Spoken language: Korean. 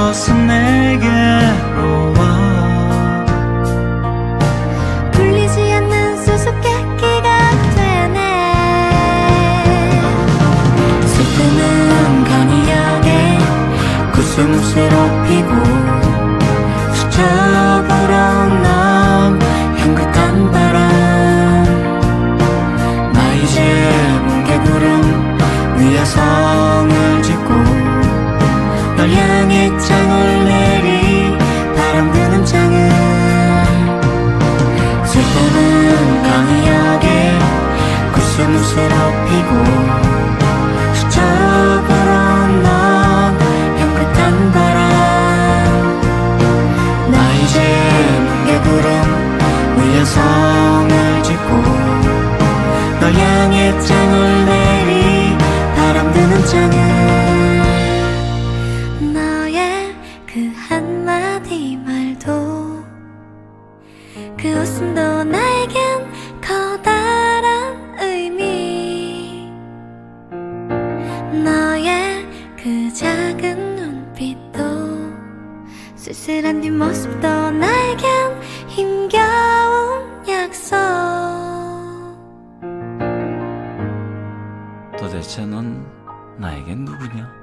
것은 내게로 와. 불리지 않는 수수께끼가 되네. 수트는 간이하게 구슬무쇠로 피고 심장은 너의 그 한마디 말도 그 웃음도 나에겐 커다란 의미 너의 그 작은 눈빛도 쓸쓸한 네 모습도 나에겐 힘겨운 약속 도대체 넌 나에겐 누구냐?